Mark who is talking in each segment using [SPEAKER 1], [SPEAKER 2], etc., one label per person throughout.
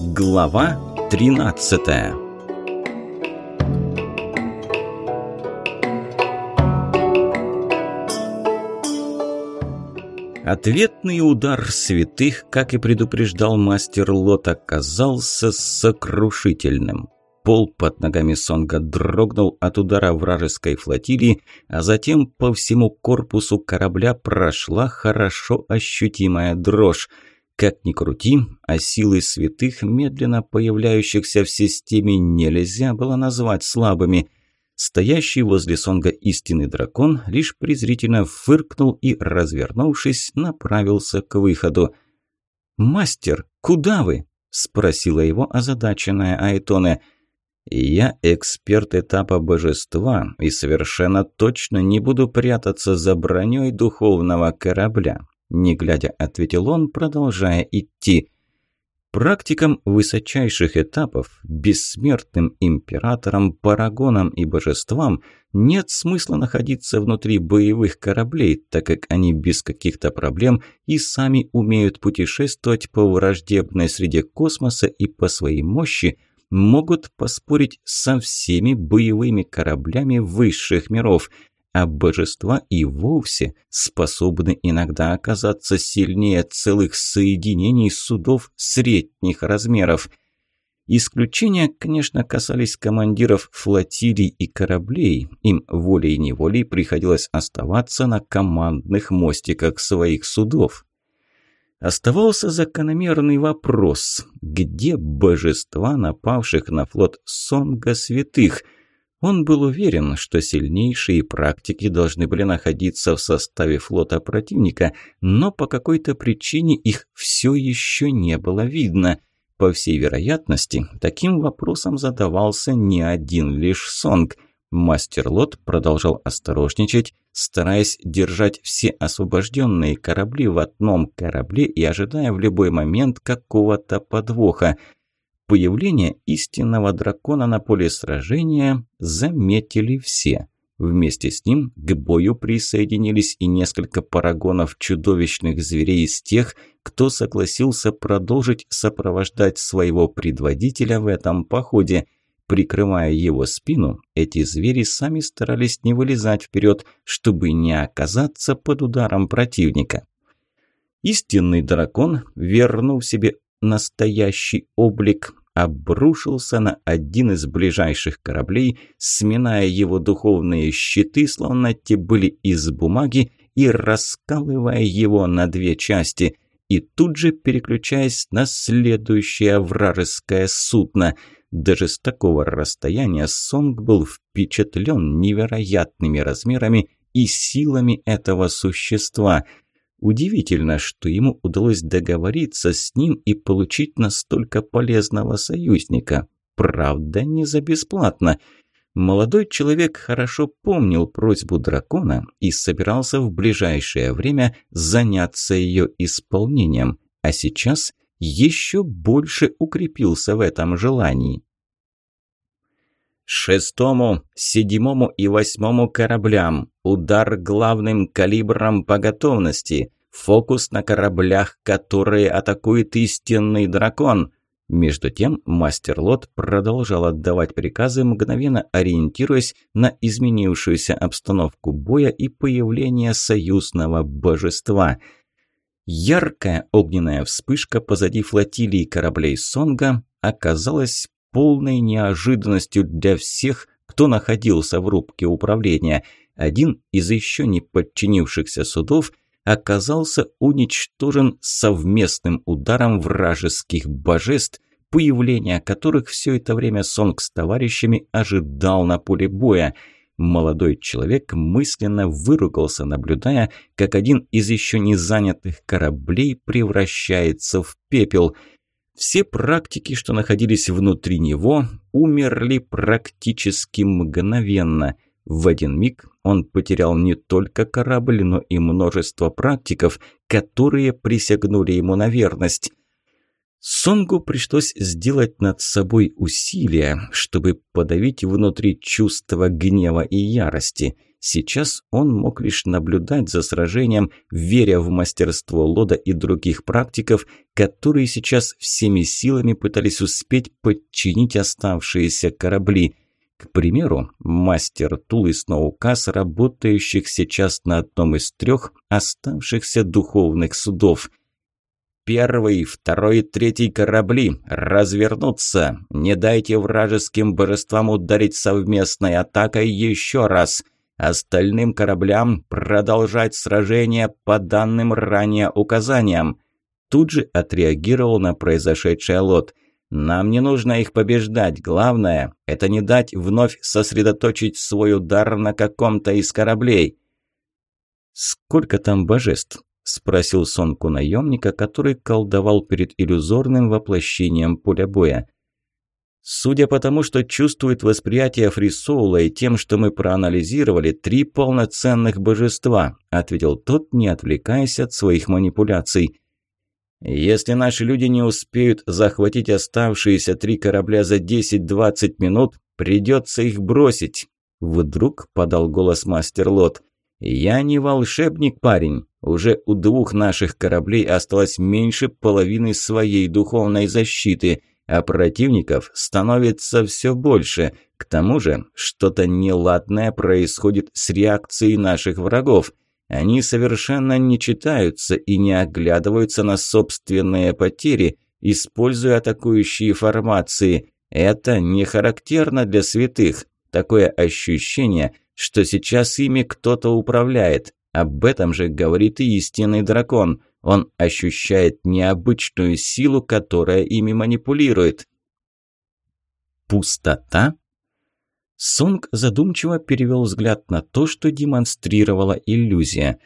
[SPEAKER 1] Глава 13 Ответный удар святых, как и предупреждал мастер Лот, оказался сокрушительным. Пол под ногами Сонга дрогнул от удара вражеской флотилии, а затем по всему корпусу корабля прошла хорошо ощутимая дрожь. Как ни крути, а силы святых, медленно появляющихся в системе, нельзя было назвать слабыми. Стоящий возле Сонга истинный дракон лишь презрительно фыркнул и, развернувшись, направился к выходу. «Мастер, куда вы?» – спросила его озадаченная Айтоне. «Я эксперт этапа божества и совершенно точно не буду прятаться за броней духовного корабля», не глядя ответил он, продолжая идти. Практикам высочайших этапов, бессмертным императорам, парагонам и божествам нет смысла находиться внутри боевых кораблей, так как они без каких-то проблем и сами умеют путешествовать по враждебной среде космоса и по своей мощи могут поспорить со всеми боевыми кораблями высших миров – а божества и вовсе способны иногда оказаться сильнее целых соединений судов средних размеров. Исключения, конечно, касались командиров флотилий и кораблей. Им волей-неволей приходилось оставаться на командных мостиках своих судов. Оставался закономерный вопрос, где божества напавших на флот Сонга Святых – он был уверен, что сильнейшие практики должны были находиться в составе флота противника, но по какой-то причине их все еще не было видно. По всей вероятности, таким вопросом задавался не один лишь Сонг. Мастер Лот продолжал осторожничать, стараясь держать все освобожденные корабли в одном корабле и ожидая в любой момент какого-то подвоха – Появление истинного дракона на поле сражения заметили все. Вместе с ним к бою присоединились и несколько парагонов чудовищных зверей из тех, кто согласился продолжить сопровождать своего предводителя в этом походе. Прикрывая его спину, эти звери сами старались не вылезать вперед, чтобы не оказаться под ударом противника. Истинный дракон, вернув себе настоящий облик, обрушился на один из ближайших кораблей, сминая его духовные щиты, словно те были из бумаги, и раскалывая его на две части, и тут же переключаясь на следующее вражеское судно. Даже с такого расстояния Сонг был впечатлен невероятными размерами и силами этого существа – Удивительно, что ему удалось договориться с ним и получить настолько полезного союзника. Правда, не за бесплатно. Молодой человек хорошо помнил просьбу дракона и собирался в ближайшее время заняться ее исполнением, а сейчас еще больше укрепился в этом желании шестому, седьмому и восьмому кораблям. Удар главным калибром по готовности. Фокус на кораблях, которые атакует истинный дракон. Между тем мастер Лот продолжал отдавать приказы, мгновенно ориентируясь на изменившуюся обстановку боя и появление союзного божества. Яркая огненная вспышка позади флотилии кораблей Сонга оказалась полной неожиданностью для всех, кто находился в рубке управления. Один из еще не подчинившихся судов оказался уничтожен совместным ударом вражеских божеств, появления которых все это время Сонг с товарищами ожидал на поле боя. Молодой человек мысленно выругался, наблюдая, как один из еще не занятых кораблей превращается в пепел – все практики, что находились внутри него, умерли практически мгновенно. В один миг он потерял не только корабль, но и множество практиков, которые присягнули ему на верность. Сонгу пришлось сделать над собой усилия, чтобы подавить внутри чувство гнева и ярости – Сейчас он мог лишь наблюдать за сражением, веря в мастерство Лода и других практиков, которые сейчас всеми силами пытались успеть подчинить оставшиеся корабли. К примеру, мастер Тул и Сноукас, работающих сейчас на одном из трех оставшихся духовных судов. «Первый, второй, третий корабли! Развернуться! Не дайте вражеским божествам ударить совместной атакой еще раз!» Остальным кораблям продолжать сражение по данным ранее указаниям. Тут же отреагировал на произошедшее лот. Нам не нужно их побеждать, главное – это не дать вновь сосредоточить свой удар на каком-то из кораблей. «Сколько там божеств?» – спросил Сонку наемника, который колдовал перед иллюзорным воплощением поля боя. Судя по тому, что чувствует восприятие Фрисоула и тем, что мы проанализировали, три полноценных божества», – ответил тот, не отвлекаясь от своих манипуляций. «Если наши люди не успеют захватить оставшиеся три корабля за 10-20 минут, придется их бросить», – вдруг подал голос мастер Лот. «Я не волшебник, парень. Уже у двух наших кораблей осталось меньше половины своей духовной защиты» а противников становится все больше. К тому же, что-то неладное происходит с реакцией наших врагов. Они совершенно не читаются и не оглядываются на собственные потери, используя атакующие формации. Это не характерно для святых. Такое ощущение, что сейчас ими кто-то управляет. Об этом же говорит и истинный дракон – он ощущает необычную силу, которая ими манипулирует. Пустота? Сонг задумчиво перевел взгляд на то, что демонстрировала иллюзия.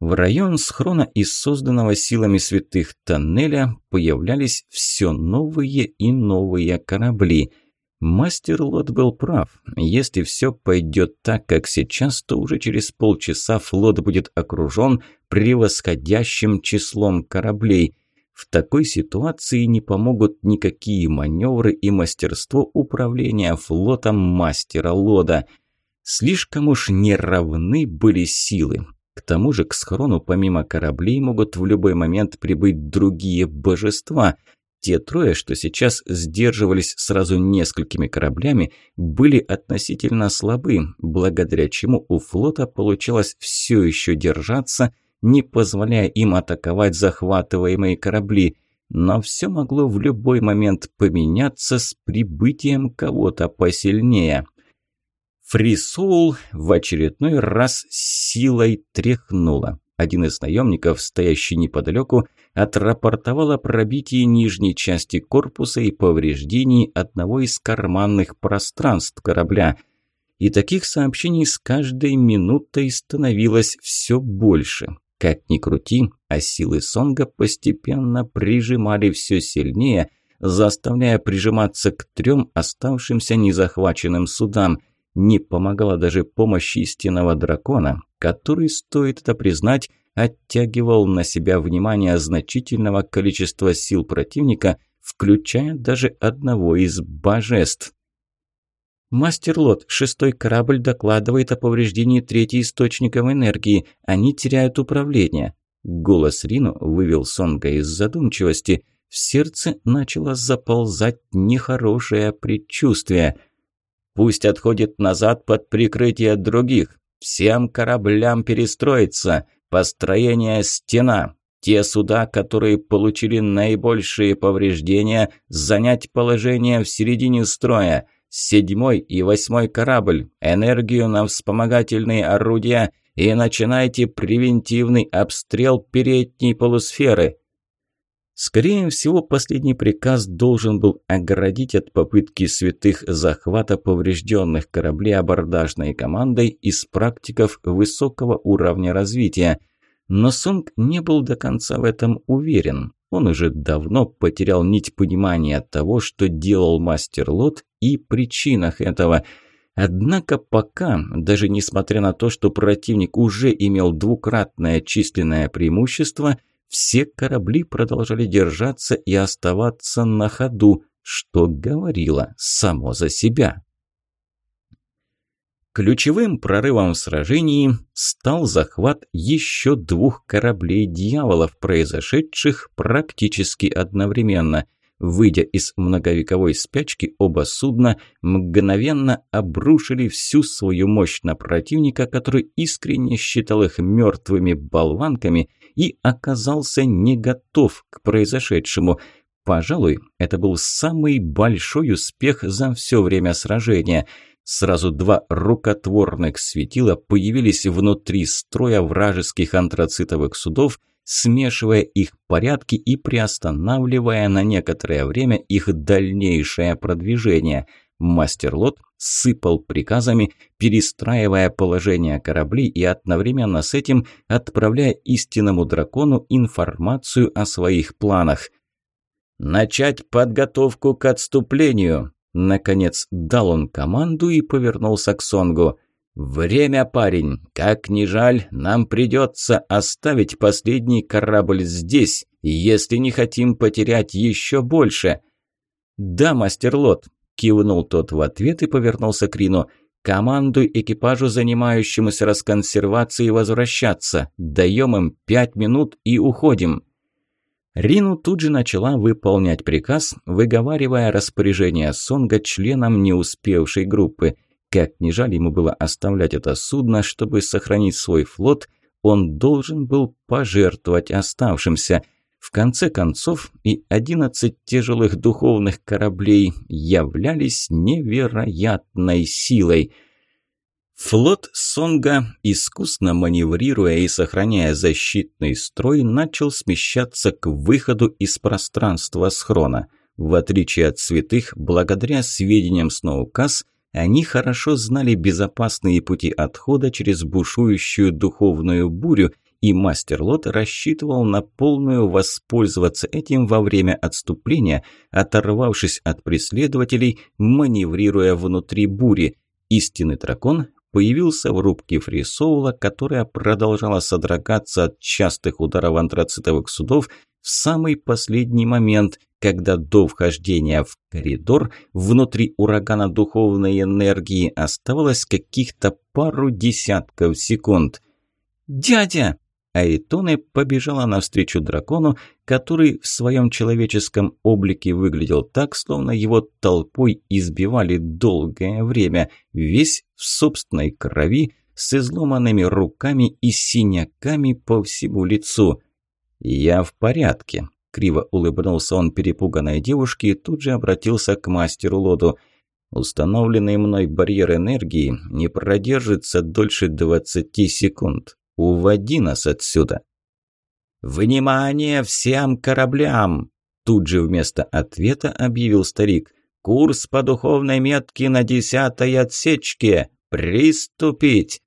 [SPEAKER 1] В район схрона из созданного силами святых тоннеля появлялись все новые и новые корабли – Мастер Лот был прав. Если все пойдет так, как сейчас, то уже через полчаса флот будет окружен превосходящим числом кораблей. В такой ситуации не помогут никакие маневры и мастерство управления флотом мастера Лода. Слишком уж неравны были силы. К тому же к схрону помимо кораблей могут в любой момент прибыть другие божества. Те трое, что сейчас сдерживались сразу несколькими кораблями, были относительно слабы, благодаря чему у флота получилось все еще держаться – не позволяя им атаковать захватываемые корабли. Но все могло в любой момент поменяться с прибытием кого-то посильнее. Фрисул в очередной раз силой тряхнула. Один из наемников, стоящий неподалеку, отрапортовал о пробитии нижней части корпуса и повреждении одного из карманных пространств корабля. И таких сообщений с каждой минутой становилось все больше. Как ни крути, а силы Сонга постепенно прижимали все сильнее, заставляя прижиматься к трем оставшимся незахваченным судам. Не помогала даже помощь истинного дракона, который, стоит это признать, оттягивал на себя внимание значительного количества сил противника, включая даже одного из божеств. Мастер-лот, шестой корабль докладывает о повреждении третьей источником энергии. Они теряют управление. Голос Рину вывел Сонга из задумчивости. В сердце начало заползать нехорошее предчувствие. «Пусть отходит назад под прикрытие других. Всем кораблям перестроиться. Построение стена. Те суда, которые получили наибольшие повреждения, занять положение в середине строя» седьмой и восьмой корабль, энергию на вспомогательные орудия и начинайте превентивный обстрел передней полусферы. Скорее всего, последний приказ должен был оградить от попытки святых захвата поврежденных кораблей абордажной командой из практиков высокого уровня развития, но Сунг не был до конца в этом уверен. Он уже давно потерял нить понимания того, что делал мастер Лот и причинах этого. Однако пока, даже несмотря на то, что противник уже имел двукратное численное преимущество, все корабли продолжали держаться и оставаться на ходу, что говорило само за себя. Ключевым прорывом в сражении стал захват еще двух кораблей дьяволов, произошедших практически одновременно. Выйдя из многовековой спячки, оба судна мгновенно обрушили всю свою мощь на противника, который искренне считал их мертвыми болванками и оказался не готов к произошедшему. Пожалуй, это был самый большой успех за все время сражения – Сразу два рукотворных светила появились внутри строя вражеских антрацитовых судов, смешивая их порядки и приостанавливая на некоторое время их дальнейшее продвижение. Мастер Лот сыпал приказами, перестраивая положение кораблей и одновременно с этим отправляя истинному дракону информацию о своих планах. «Начать подготовку к отступлению!» Наконец дал он команду и повернулся к Сонгу. «Время, парень! Как ни жаль, нам придется оставить последний корабль здесь, если не хотим потерять еще больше!» «Да, мастер Лот!» – кивнул тот в ответ и повернулся к Рину. Команду экипажу, занимающемуся расконсервацией, возвращаться. Даем им пять минут и уходим!» Рину тут же начала выполнять приказ, выговаривая распоряжение Сонга членам не успевшей группы. Как ни жаль ему было оставлять это судно, чтобы сохранить свой флот, он должен был пожертвовать оставшимся. В конце концов, и 11 тяжелых духовных кораблей являлись невероятной силой – Флот Сонга, искусно маневрируя и сохраняя защитный строй, начал смещаться к выходу из пространства схрона. В отличие от святых, благодаря сведениям Сноукас, они хорошо знали безопасные пути отхода через бушующую духовную бурю, и мастер Лот рассчитывал на полную воспользоваться этим во время отступления, оторвавшись от преследователей, маневрируя внутри бури – Истинный дракон появился в рубке фрисоула, которая продолжала содрогаться от частых ударов антрацитовых судов в самый последний момент, когда до вхождения в коридор внутри урагана духовной энергии оставалось каких-то пару десятков секунд. «Дядя!» Айтоне побежала навстречу дракону, который в своем человеческом облике выглядел так, словно его толпой избивали долгое время, весь в собственной крови, с изломанными руками и синяками по всему лицу. «Я в порядке», – криво улыбнулся он перепуганной девушке и тут же обратился к мастеру Лоду. «Установленный мной барьер энергии не продержится дольше 20 секунд. Уводи нас отсюда». «Внимание всем кораблям!» Тут же вместо ответа объявил старик. Курс по духовной метке на десятой отсечке. Приступить!»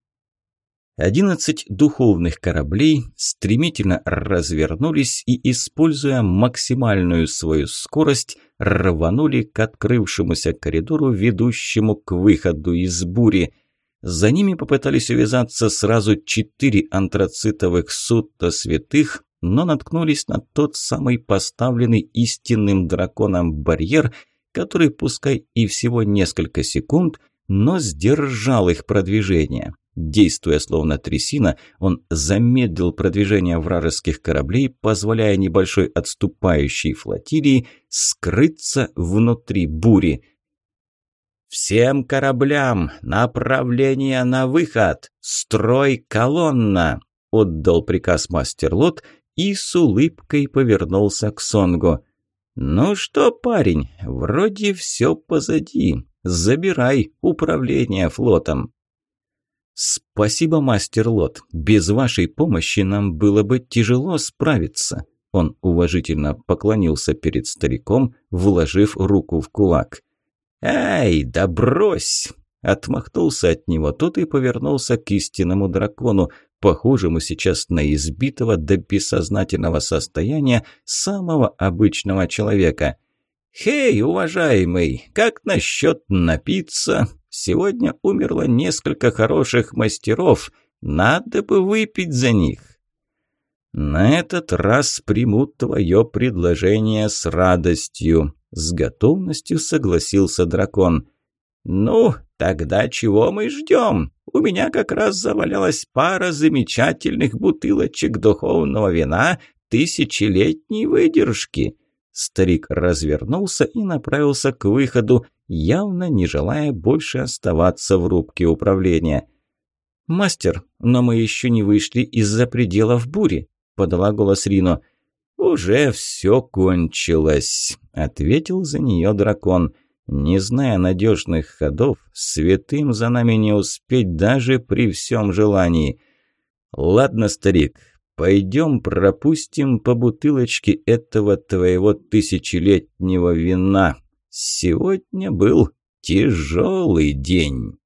[SPEAKER 1] Одиннадцать духовных кораблей стремительно развернулись и, используя максимальную свою скорость, рванули к открывшемуся коридору, ведущему к выходу из бури. За ними попытались увязаться сразу четыре антрацитовых сутта святых, но наткнулись на тот самый поставленный истинным драконом барьер – который пускай и всего несколько секунд, но сдержал их продвижение. Действуя словно трясина, он замедлил продвижение вражеских кораблей, позволяя небольшой отступающей флотилии скрыться внутри бури. «Всем кораблям! Направление на выход! Строй колонна!» – отдал приказ мастер Лот и с улыбкой повернулся к Сонгу. «Ну что, парень, вроде все позади. Забирай управление флотом». «Спасибо, мастер Лот. Без вашей помощи нам было бы тяжело справиться». Он уважительно поклонился перед стариком, вложив руку в кулак. «Ай, да брось! Отмахнулся от него тот и повернулся к истинному дракону, похожему сейчас на избитого до бессознательного состояния самого обычного человека. «Хей, уважаемый, как насчет напиться? Сегодня умерло несколько хороших мастеров. Надо бы выпить за них». «На этот раз приму твое предложение с радостью», – с готовностью согласился дракон. «Ну, Тогда чего мы ждем? У меня как раз завалялась пара замечательных бутылочек духовного вина тысячелетней выдержки». Старик развернулся и направился к выходу, явно не желая больше оставаться в рубке управления. «Мастер, но мы еще не вышли из-за пределов бури», – подала голос Рино. «Уже все кончилось», – ответил за нее дракон. «Дракон». Не зная надежных ходов, святым за нами не успеть даже при всем желании. Ладно, старик, пойдем пропустим по бутылочке этого твоего тысячелетнего вина. Сегодня был тяжелый день.